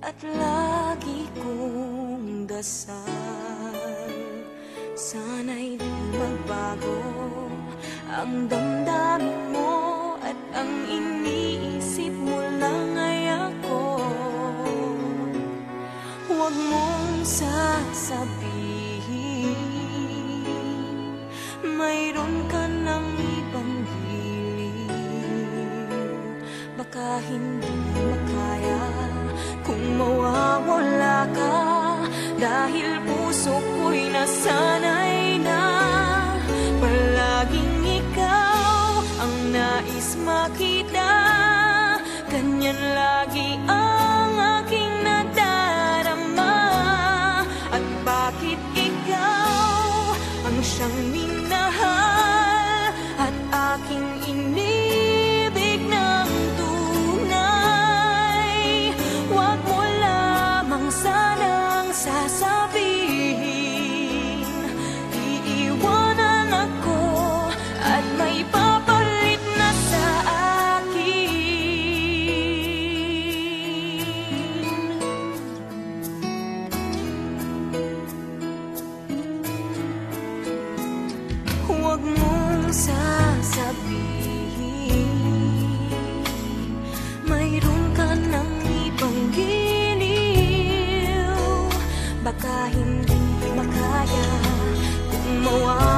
At lagi kong dasal. Sana'y magbago ang damdamin mo at ang iniisip Baka hindi makaya Kung mawawala ka Dahil puso ko'y nasanay na. Palaging ikaw ang nais makita. Ganyan lagi ang sa Baka hindi makaya. Mawawala